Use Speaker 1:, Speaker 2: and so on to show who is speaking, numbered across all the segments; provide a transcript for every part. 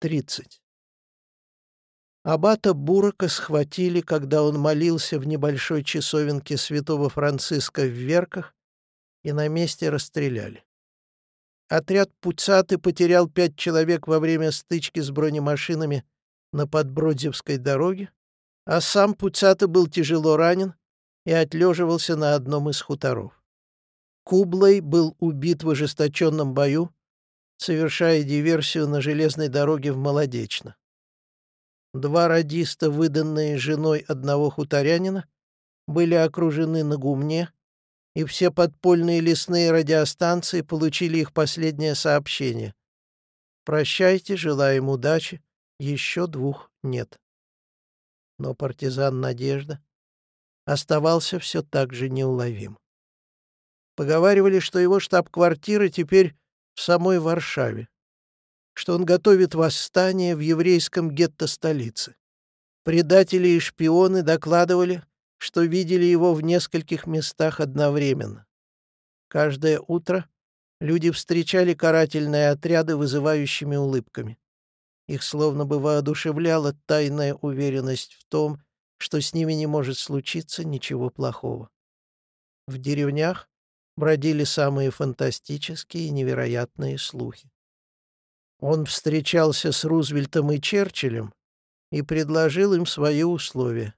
Speaker 1: 30. Аббата Бурака схватили, когда он молился в небольшой часовенке святого Франциска в Верках, и на месте расстреляли. Отряд Пуцаты потерял пять человек во время стычки с бронемашинами на Подбродзевской дороге, а сам Пуцата был тяжело ранен и отлеживался на одном из хуторов. Кублай был убит в ожесточенном бою, совершая диверсию на железной дороге в Молодечно. Два радиста, выданные женой одного хуторянина, были окружены на гумне, и все подпольные лесные радиостанции получили их последнее сообщение. «Прощайте, желаем удачи, еще двух нет». Но партизан Надежда оставался все так же неуловим. Поговаривали, что его штаб-квартира теперь в самой Варшаве, что он готовит восстание в еврейском гетто столицы. Предатели и шпионы докладывали, что видели его в нескольких местах одновременно. Каждое утро люди встречали карательные отряды вызывающими улыбками. Их словно бы воодушевляла тайная уверенность в том, что с ними не может случиться ничего плохого. В деревнях бродили самые фантастические и невероятные слухи. Он встречался с Рузвельтом и Черчиллем и предложил им свои условия.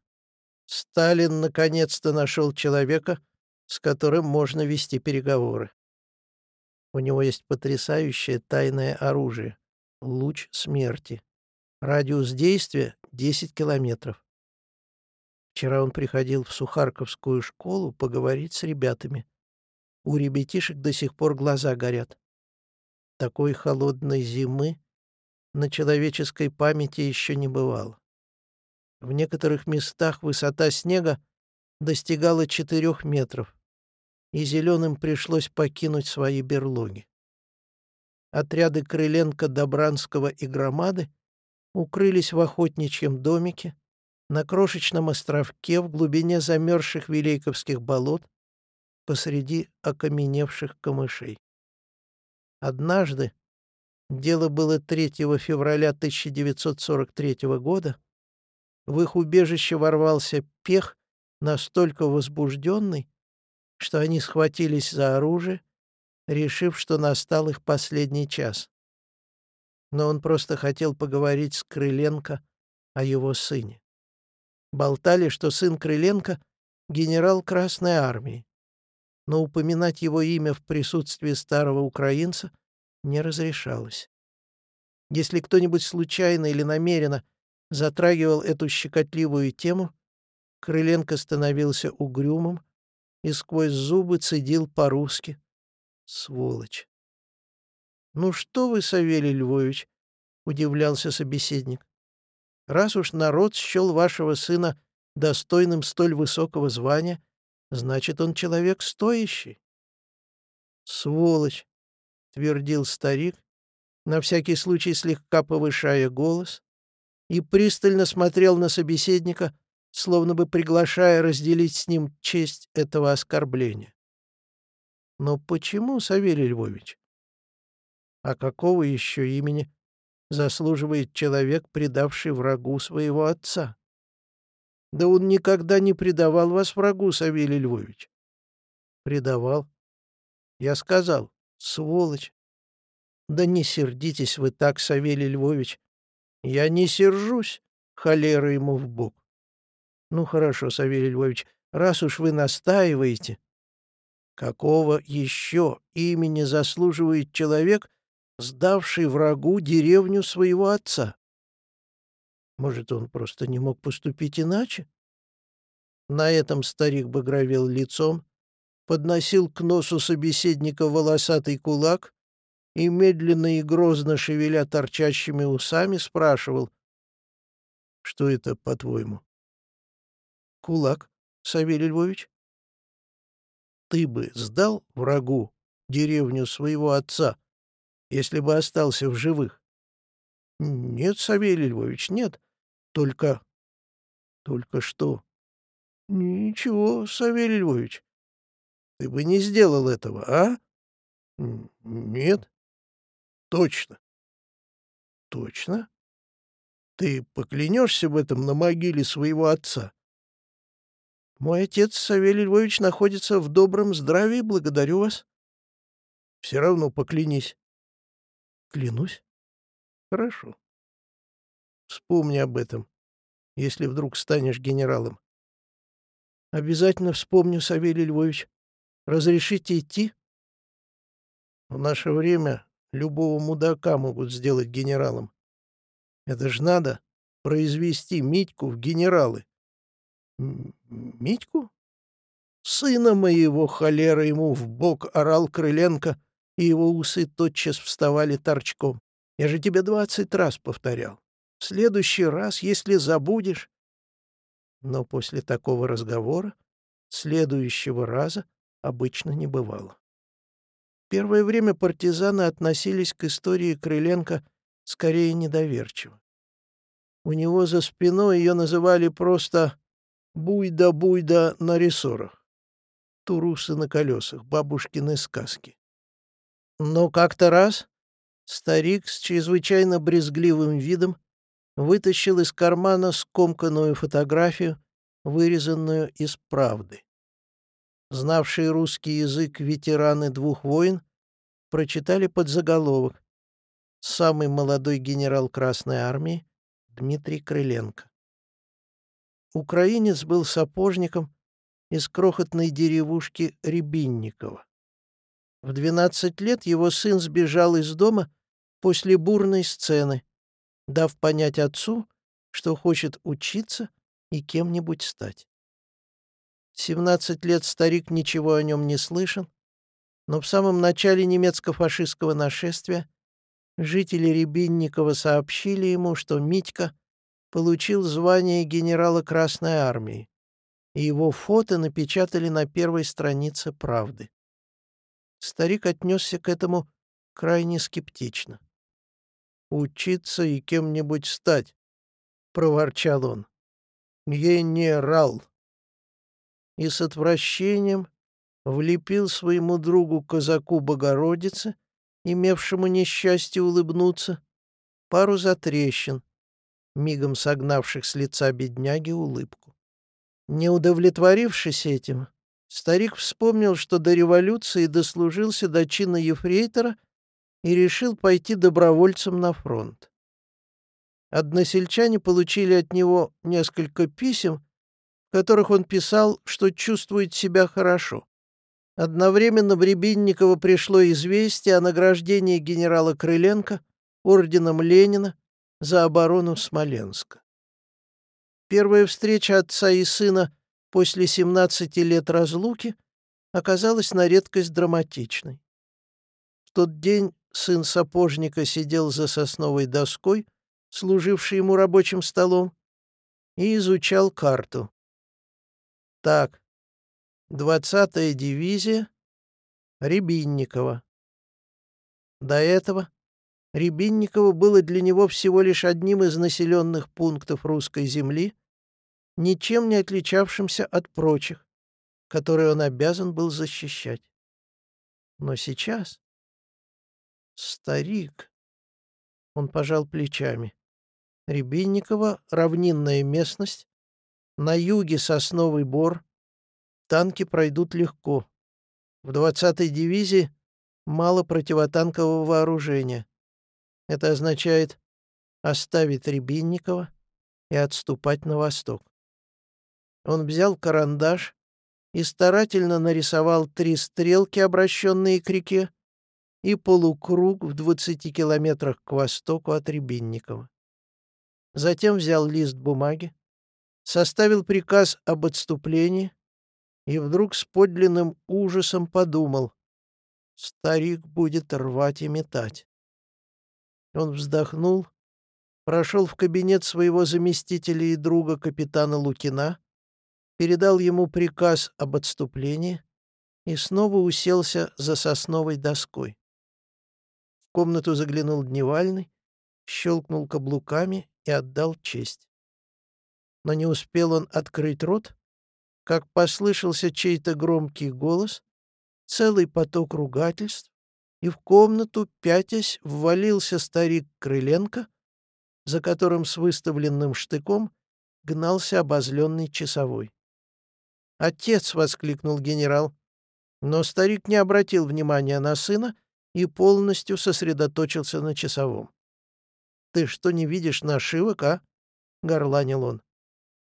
Speaker 1: Сталин наконец-то нашел человека, с которым можно вести переговоры. У него есть потрясающее тайное оружие — луч смерти. Радиус действия — 10 километров. Вчера он приходил в Сухарковскую школу поговорить с ребятами. У ребятишек до сих пор глаза горят. Такой холодной зимы на человеческой памяти еще не бывало. В некоторых местах высота снега достигала четырех метров, и зеленым пришлось покинуть свои берлоги. Отряды Крыленко, Добранского и Громады укрылись в охотничьем домике на крошечном островке в глубине замерзших Вилейковских болот посреди окаменевших камышей. Однажды, дело было 3 февраля 1943 года, в их убежище ворвался пех, настолько возбужденный, что они схватились за оружие, решив, что настал их последний час. Но он просто хотел поговорить с Крыленко о его сыне. Болтали, что сын Крыленко — генерал Красной Армии, но упоминать его имя в присутствии старого украинца не разрешалось. Если кто-нибудь случайно или намеренно затрагивал эту щекотливую тему, Крыленко становился угрюмым и сквозь зубы цедил по-русски. Сволочь! «Ну что вы, Савелий Львович?» — удивлялся собеседник. «Раз уж народ счел вашего сына достойным столь высокого звания, Значит, он человек стоящий. Сволочь, твердил старик, на всякий случай слегка повышая голос, и пристально смотрел на собеседника, словно бы приглашая разделить с ним честь этого оскорбления. Но почему, Савелий Львович? А какого еще имени заслуживает человек, предавший врагу своего отца? Да он никогда не предавал вас врагу, Савелий Львович. Предавал. Я сказал, сволочь. Да не сердитесь вы так, Савелий Львович. Я не сержусь, холера ему в бок. Ну хорошо, Савелий Львович, раз уж вы настаиваете, какого еще имени заслуживает человек, сдавший врагу деревню своего отца? Может, он просто не мог поступить иначе? На этом старик багровел лицом, подносил к носу собеседника волосатый кулак и, медленно и грозно шевеля торчащими усами, спрашивал, «Что это, по-твоему?» «Кулак, Савелий Львович?» «Ты бы сдал врагу деревню своего отца, если бы остался в живых?» «Нет, Савелий Львович, нет. Только... Только что? Ничего, Савелий Львович. Ты бы не сделал этого, а? Нет. Точно. Точно? Ты поклянешься в этом на могиле своего отца? Мой отец Савелий Львович находится в добром здравии, благодарю вас. Все равно поклянись. Клянусь. Хорошо. Вспомни об этом, если вдруг станешь генералом. Обязательно вспомню, Савелий Львович. Разрешите идти? В наше время любого мудака могут сделать генералом. Это ж надо произвести Митьку в генералы. Митьку? Сына моего, холера ему в бок орал Крыленко, и его усы тотчас вставали торчком. Я же тебе двадцать раз повторял. В следующий раз, если забудешь... Но после такого разговора следующего раза обычно не бывало. Первое время партизаны относились к истории Крыленко скорее недоверчиво. У него за спиной ее называли просто «буйда-буйда на рессорах». Турусы на колесах, бабушкины сказки. Но как-то раз старик с чрезвычайно брезгливым видом вытащил из кармана скомканную фотографию, вырезанную из правды. Знавшие русский язык ветераны двух войн прочитали подзаголовок «Самый молодой генерал Красной Армии Дмитрий Крыленко». Украинец был сапожником из крохотной деревушки Рябинникова. В 12 лет его сын сбежал из дома после бурной сцены, дав понять отцу, что хочет учиться и кем-нибудь стать. 17 лет старик ничего о нем не слышал, но в самом начале немецко-фашистского нашествия жители Рябинникова сообщили ему, что Митька получил звание генерала Красной Армии, и его фото напечатали на первой странице «Правды». Старик отнесся к этому крайне скептично учиться и кем-нибудь стать», — проворчал он. «Генерал!» И с отвращением влепил своему другу казаку Богородице, имевшему несчастье улыбнуться, пару затрещин, мигом согнавших с лица бедняги улыбку. Не удовлетворившись этим, старик вспомнил, что до революции дослужился до чина ефрейтора — и решил пойти добровольцем на фронт. Односельчане получили от него несколько писем, в которых он писал, что чувствует себя хорошо. Одновременно в Рябинниково пришло известие о награждении генерала Крыленко орденом Ленина за оборону Смоленска. Первая встреча отца и сына после 17 лет разлуки оказалась на редкость драматичной. В тот день сын сапожника сидел за сосновой доской, служившей ему рабочим столом, и изучал карту. Так, двадцатая дивизия, Рябинникова. До этого Рябинниково было для него всего лишь одним из населенных пунктов русской земли, ничем не отличавшимся от прочих, которые он обязан был защищать. Но сейчас Старик. Он пожал плечами. Рябинниково — равнинная местность. На юге сосновый бор. Танки пройдут легко. В 20-й дивизии мало противотанкового вооружения. Это означает оставить Рябинникова и отступать на восток. Он взял карандаш и старательно нарисовал три стрелки, обращенные к реке, и полукруг в двадцати километрах к востоку от Рябинникова. Затем взял лист бумаги, составил приказ об отступлении и вдруг с подлинным ужасом подумал, старик будет рвать и метать. Он вздохнул, прошел в кабинет своего заместителя и друга капитана Лукина, передал ему приказ об отступлении и снова уселся за сосновой доской комнату заглянул Дневальный, щелкнул каблуками и отдал честь. Но не успел он открыть рот, как послышался чей-то громкий голос, целый поток ругательств, и в комнату, пятясь, ввалился старик Крыленко за которым с выставленным штыком гнался обозленный часовой. «Отец!» — воскликнул генерал. Но старик не обратил внимания на сына и полностью сосредоточился на часовом. «Ты что, не видишь нашивок, а?» — горланил он.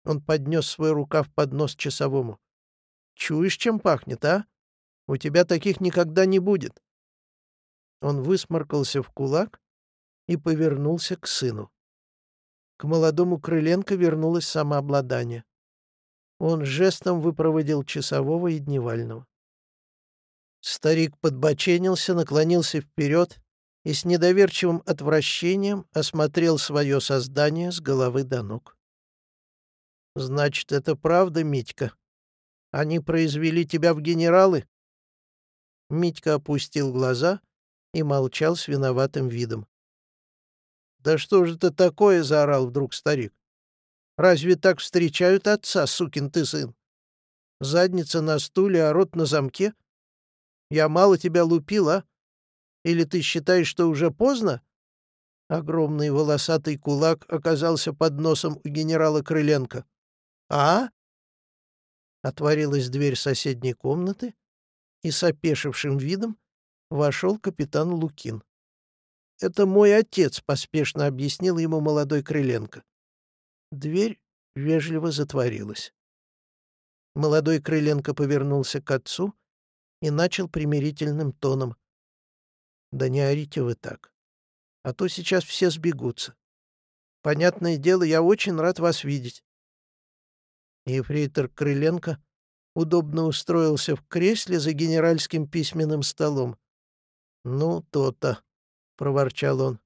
Speaker 1: Он поднес свой рукав под нос часовому. «Чуешь, чем пахнет, а? У тебя таких никогда не будет». Он высморкался в кулак и повернулся к сыну. К молодому Крыленко вернулось самообладание. Он жестом выпроводил часового и дневального. Старик подбоченился, наклонился вперед и с недоверчивым отвращением осмотрел свое создание с головы до ног. «Значит, это правда, Митька? Они произвели тебя в генералы?» Митька опустил глаза и молчал с виноватым видом. «Да что же это такое?» — заорал вдруг старик. «Разве так встречают отца, сукин ты сын? Задница на стуле, а рот на замке? Я мало тебя лупил, а? Или ты считаешь, что уже поздно?» Огромный волосатый кулак оказался под носом у генерала Крыленко. «А?» Отворилась дверь соседней комнаты, и с опешившим видом вошел капитан Лукин. «Это мой отец», — поспешно объяснил ему молодой Крыленко. Дверь вежливо затворилась. Молодой Крыленко повернулся к отцу и начал примирительным тоном. «Да не орите вы так, а то сейчас все сбегутся. Понятное дело, я очень рад вас видеть». Ефрейтор Крыленко удобно устроился в кресле за генеральским письменным столом. «Ну, то-то», — проворчал он.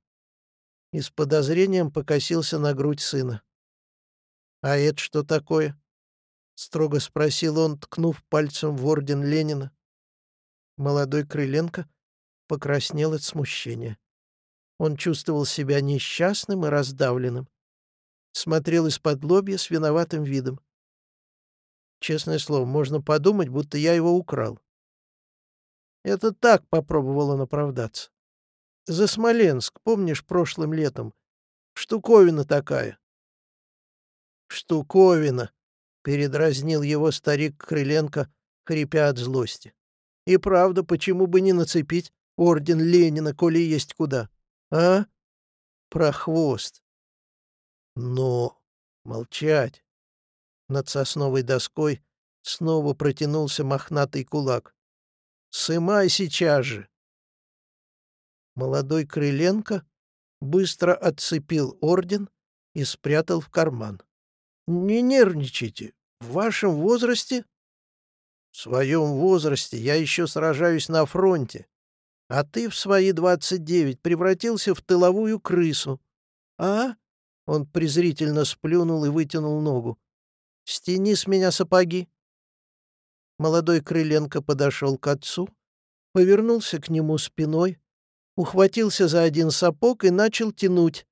Speaker 1: И с подозрением покосился на грудь сына. «А это что такое?» — строго спросил он, ткнув пальцем в орден Ленина. Молодой Крыленко покраснел от смущения. Он чувствовал себя несчастным и раздавленным. Смотрел из-под лобья с виноватым видом. Честное слово, можно подумать, будто я его украл. Это так попробовал он оправдаться. За Смоленск, помнишь, прошлым летом? Штуковина такая. Штуковина, передразнил его старик Крыленко, хрипя от злости. И правда, почему бы не нацепить орден Ленина, коли есть куда? А? Прохвост. Но молчать. Над сосновой доской снова протянулся мохнатый кулак. «Сымай сейчас же!» Молодой Крыленко быстро отцепил орден и спрятал в карман. «Не нервничайте. В вашем возрасте...» «В своем возрасте я еще сражаюсь на фронте, а ты в свои двадцать девять превратился в тыловую крысу. А?» Он презрительно сплюнул и вытянул ногу. «Стяни с меня сапоги». Молодой Крыленко подошел к отцу, повернулся к нему спиной, ухватился за один сапог и начал тянуть,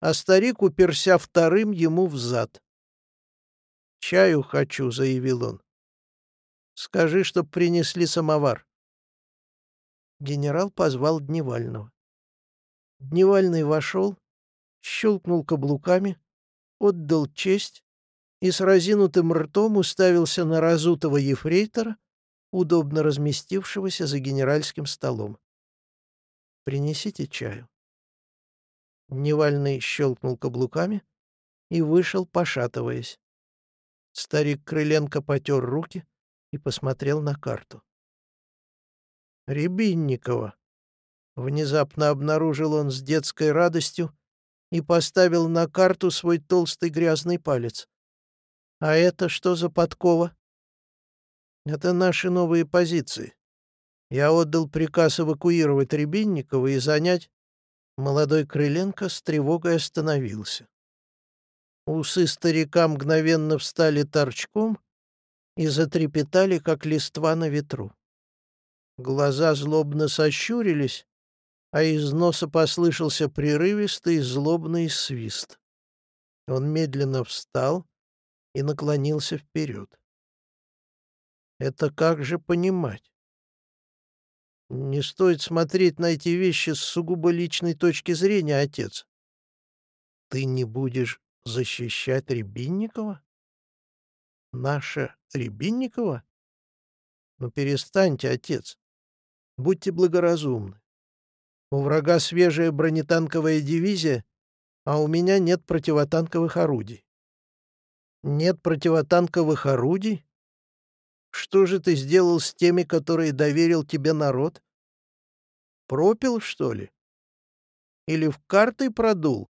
Speaker 1: а старик уперся вторым ему в зад. «Чаю хочу», — заявил он. «Скажи, чтоб принесли самовар». Генерал позвал Дневального. Дневальный вошел, щелкнул каблуками, отдал честь и с разинутым ртом уставился на разутого ефрейтора, удобно разместившегося за генеральским столом. Принесите чаю». Невальный щелкнул каблуками и вышел, пошатываясь. Старик Крыленко потер руки и посмотрел на карту. «Рябинникова!» Внезапно обнаружил он с детской радостью и поставил на карту свой толстый грязный палец. «А это что за подкова?» «Это наши новые позиции. Я отдал приказ эвакуировать Рябинникова и занять... Молодой Крыленко с тревогой остановился. Усы старика мгновенно встали торчком и затрепетали, как листва на ветру. Глаза злобно сощурились, а из носа послышался прерывистый злобный свист. Он медленно встал и наклонился вперед. Это как же понимать? Не стоит смотреть на эти вещи с сугубо личной точки зрения, отец. Ты не будешь защищать Рябинникова? Наша Рябинникова? Ну перестаньте, отец. Будьте благоразумны. У врага свежая бронетанковая дивизия, а у меня нет противотанковых орудий. Нет противотанковых орудий? Что же ты сделал с теми, которые доверил тебе народ? Пропил, что ли? Или в карты продул?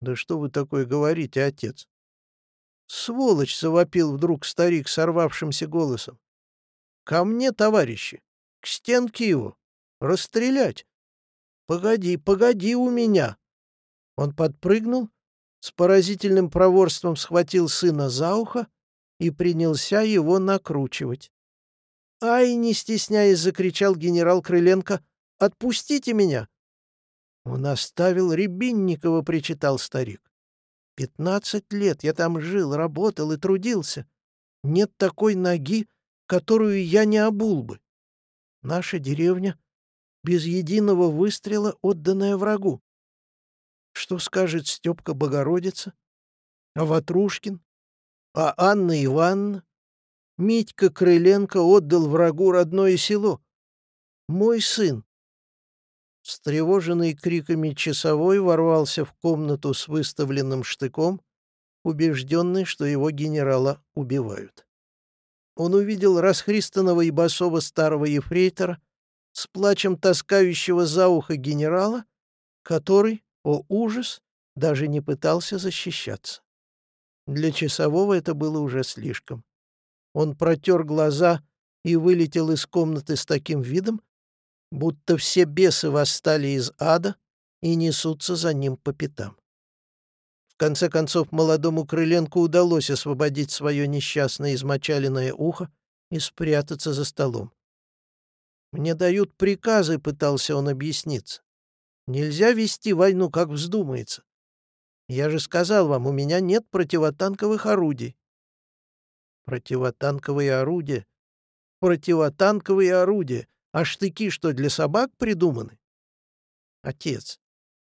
Speaker 1: Да что вы такое говорите, отец? Сволочь, завопил вдруг старик сорвавшимся голосом. Ко мне, товарищи, к стенке его, расстрелять. Погоди, погоди у меня. Он подпрыгнул, с поразительным проворством схватил сына за ухо и принялся его накручивать. «Ай!» — не стесняясь, закричал генерал Крыленко. «Отпустите меня!» «Он оставил Рябинникова», — причитал старик. «Пятнадцать лет я там жил, работал и трудился. Нет такой ноги, которую я не обул бы. Наша деревня без единого выстрела, отданная врагу. Что скажет Степка Богородица? А Ватрушкин? А Анна Ивановна? Митька Крыленко отдал врагу родное село. Мой сын. Встревоженный криками часовой ворвался в комнату с выставленным штыком, убежденный, что его генерала убивают. Он увидел расхристанного и босого старого ефрейтора с плачем таскающего за ухо генерала, который, о ужас, даже не пытался защищаться. Для часового это было уже слишком. Он протер глаза и вылетел из комнаты с таким видом, будто все бесы восстали из ада и несутся за ним по пятам. В конце концов, молодому Крыленку удалось освободить свое несчастное измочаленное ухо и спрятаться за столом. «Мне дают приказы», — пытался он объясниться. «Нельзя вести войну, как вздумается. Я же сказал вам, у меня нет противотанковых орудий». «Противотанковые орудия? Противотанковые орудия? А штыки что, для собак придуманы?» «Отец,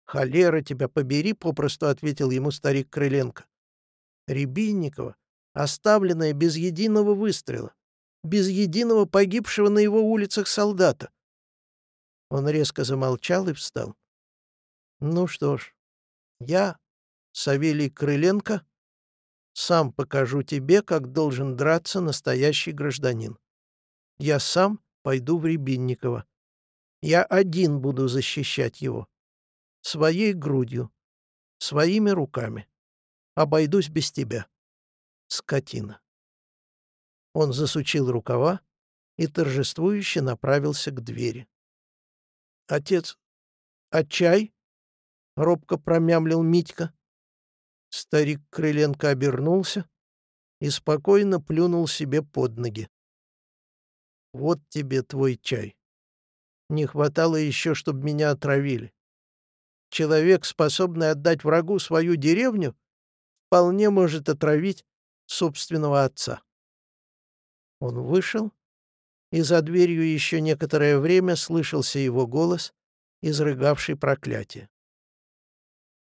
Speaker 1: холера тебя побери», — попросту ответил ему старик Крыленко. «Рябинникова, оставленная без единого выстрела без единого погибшего на его улицах солдата. Он резко замолчал и встал. Ну что ж, я, Савелий Крыленко, сам покажу тебе, как должен драться настоящий гражданин. Я сам пойду в Рябинниково. Я один буду защищать его. Своей грудью, своими руками. Обойдусь без тебя. Скотина. Он засучил рукава и торжествующе направился к двери. «Отец, а чай?» — робко промямлил Митька. Старик Крыленко обернулся и спокойно плюнул себе под ноги. «Вот тебе твой чай. Не хватало еще, чтобы меня отравили. Человек, способный отдать врагу свою деревню, вполне может отравить собственного отца». Он вышел, и за дверью еще некоторое время слышался его голос, изрыгавший проклятие.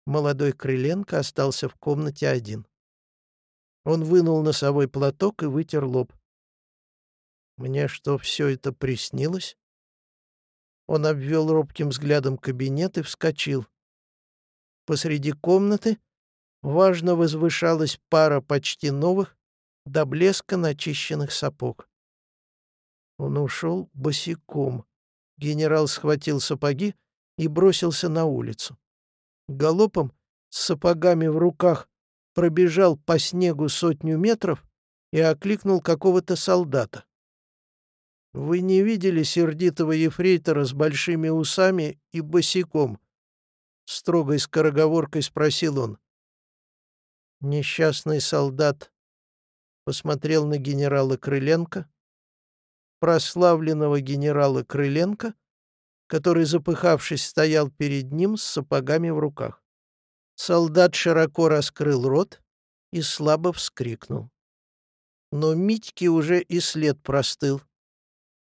Speaker 1: Молодой Крыленко остался в комнате один. Он вынул носовой платок и вытер лоб. «Мне что, все это приснилось?» Он обвел робким взглядом кабинет и вскочил. Посреди комнаты важно возвышалась пара почти новых, до блеска начищенных сапог. Он ушел босиком. Генерал схватил сапоги и бросился на улицу. Галопом, с сапогами в руках, пробежал по снегу сотню метров и окликнул какого-то солдата. «Вы не видели сердитого ефрейтора с большими усами и босиком?» Строгой скороговоркой спросил он. Несчастный солдат посмотрел на генерала Крыленко, прославленного генерала Крыленко, который, запыхавшись, стоял перед ним с сапогами в руках. Солдат широко раскрыл рот и слабо вскрикнул. Но Митьке уже и след простыл.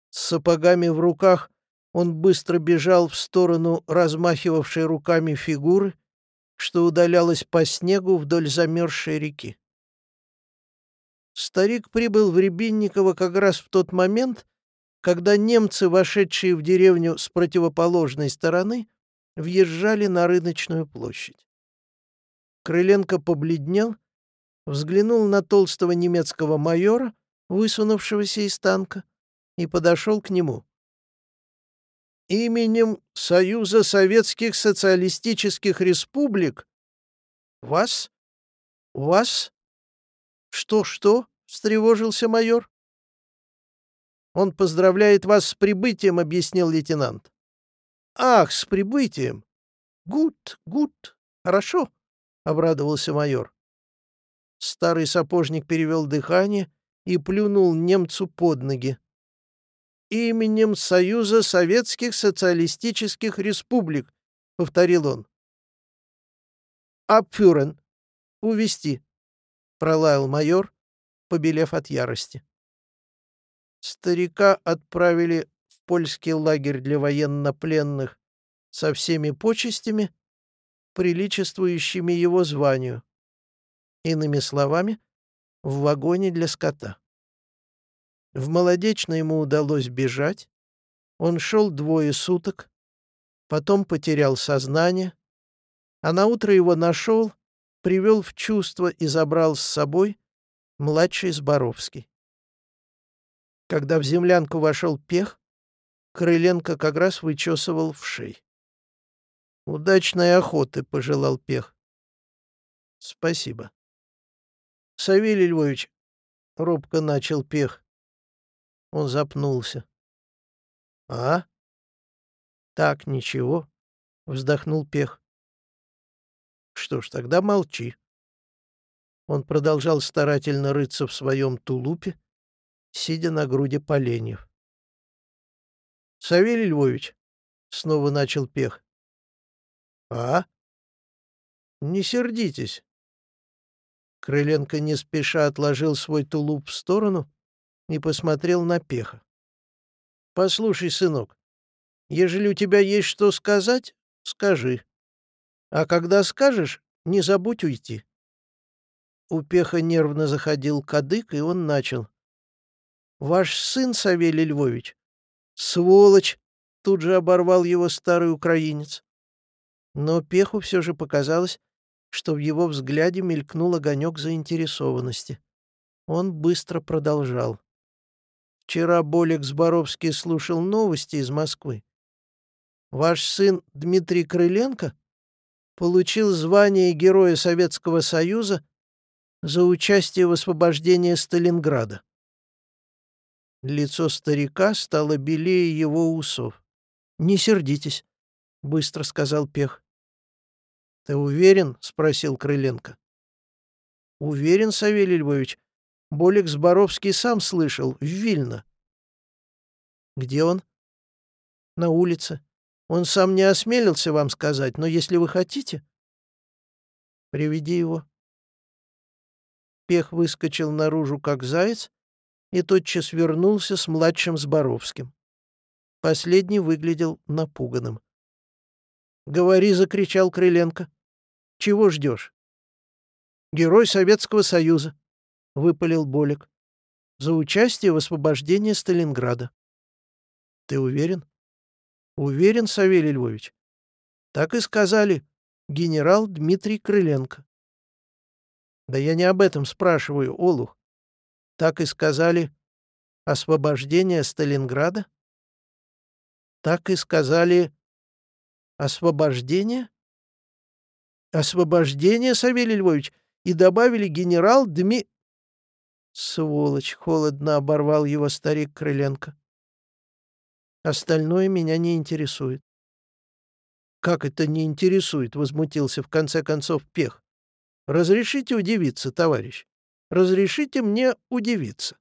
Speaker 1: С сапогами в руках он быстро бежал в сторону размахивавшей руками фигуры, что удалялось по снегу вдоль замерзшей реки. Старик прибыл в Рябинниково как раз в тот момент, когда немцы, вошедшие в деревню с противоположной стороны, въезжали на рыночную площадь. Крыленко побледнел, взглянул на толстого немецкого майора, высунувшегося из танка, и подошел к нему. «Именем Союза Советских Социалистических Республик вас? Вас? Что-что?» — встревожился майор. «Он поздравляет вас с прибытием», — объяснил лейтенант. «Ах, с прибытием! Гуд, гуд, хорошо!» — обрадовался майор. Старый сапожник перевел дыхание и плюнул немцу под ноги. «Именем Союза Советских Социалистических Республик», — повторил он. «Апфюрен! Увести!» — пролаял майор, побелев от ярости. Старика отправили в польский лагерь для военнопленных со всеми почестями, приличествующими его званию. Иными словами, в вагоне для скота. В Молодечно ему удалось бежать. Он шел двое суток, потом потерял сознание, а на утро его нашел, привел в чувство и забрал с собой младший Зборовский. Когда в землянку вошел пех, Крыленко как раз вычесывал в шей. «Удачной охоты», — пожелал пех. «Спасибо». «Савелий Львович», — робко начал пех. Он запнулся. «А?» «Так, ничего», — вздохнул пех. «Что ж, тогда молчи». Он продолжал старательно рыться в своем тулупе, сидя на груди поленьев. «Савелий Львович», — снова начал пех. «А?» «Не сердитесь. Крыленко не спеша отложил свой тулуп в сторону и посмотрел на Пеха. «Послушай, сынок, ежели у тебя есть что сказать, скажи. А когда скажешь, не забудь уйти». У Пеха нервно заходил кадык, и он начал. «Ваш сын, Савелий Львович?» «Сволочь!» — тут же оборвал его старый украинец. Но Пеху все же показалось, что в его взгляде мелькнул огонек заинтересованности. Он быстро продолжал. «Вчера Болик Зборовский слушал новости из Москвы. Ваш сын Дмитрий Крыленко получил звание Героя Советского Союза за участие в освобождении Сталинграда. Лицо старика стало белее его усов. «Не сердитесь», — быстро сказал Пех. «Ты уверен?» — спросил Крыленко. «Уверен, Савелий Львович. Болик Зборовский сам слышал, в Вильно». «Где он?» «На улице. Он сам не осмелился вам сказать, но если вы хотите...» «Приведи его». Пех выскочил наружу, как заяц, и тотчас вернулся с младшим Зборовским. Последний выглядел напуганным. «Говори!» — закричал Крыленко. Чего ждешь? Герой Советского Союза, — выпалил Болик, — за участие в освобождении Сталинграда. Ты уверен? Уверен, Савелий Львович. Так и сказали генерал Дмитрий Крыленко. Да я не об этом спрашиваю, Олух. Так и сказали освобождение Сталинграда? Так и сказали освобождение? Освобождение, Савелий Львович, и добавили генерал Дми... Сволочь, холодно оборвал его старик Крыленко. Остальное меня не интересует. Как это не интересует, возмутился в конце концов Пех. Разрешите удивиться, товарищ. Разрешите мне удивиться.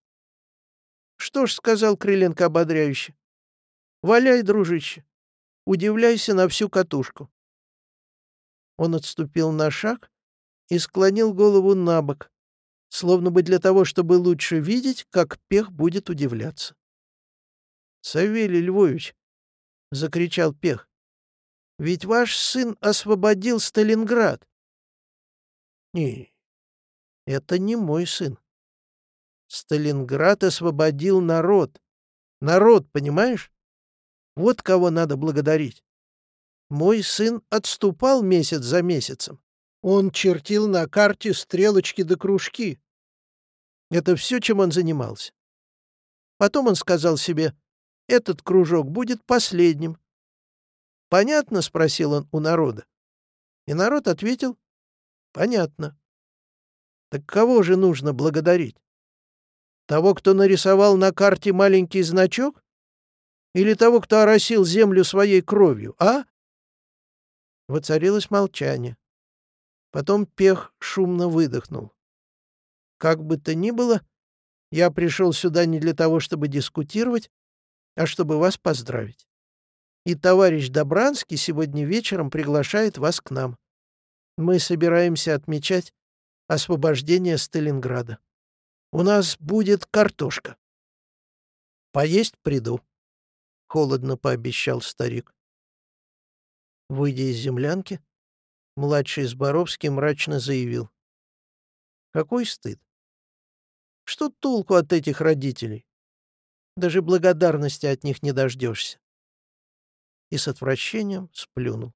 Speaker 1: Что ж, сказал Крыленко ободряюще. Валяй, дружище. Удивляйся на всю катушку. Он отступил на шаг и склонил голову на бок, словно бы для того, чтобы лучше видеть, как Пех будет удивляться. «Савелий Львович!» — закричал Пех. Ведь ваш сын освободил Сталинград. Не, это не мой сын. Сталинград освободил народ. Народ, понимаешь? Вот кого надо благодарить. Мой сын отступал месяц за месяцем. Он чертил на карте стрелочки до да кружки. Это все, чем он занимался. Потом он сказал себе, этот кружок будет последним. «Понятно?» — спросил он у народа. И народ ответил, «Понятно». Так кого же нужно благодарить? Того, кто нарисовал на карте маленький значок? Или того, кто оросил землю своей кровью, а? Воцарилось молчание. Потом Пех шумно выдохнул. Как бы то ни было, я пришел сюда не для того, чтобы дискутировать, а чтобы вас поздравить. И товарищ Добранский сегодня вечером приглашает вас к нам. Мы собираемся отмечать освобождение Сталинграда. У нас будет картошка. Поесть приду, — холодно пообещал старик. Выйдя из землянки, младший Зборовский мрачно заявил. Какой стыд! Что толку от этих родителей? Даже благодарности от них не дождешься. И с отвращением сплюнул.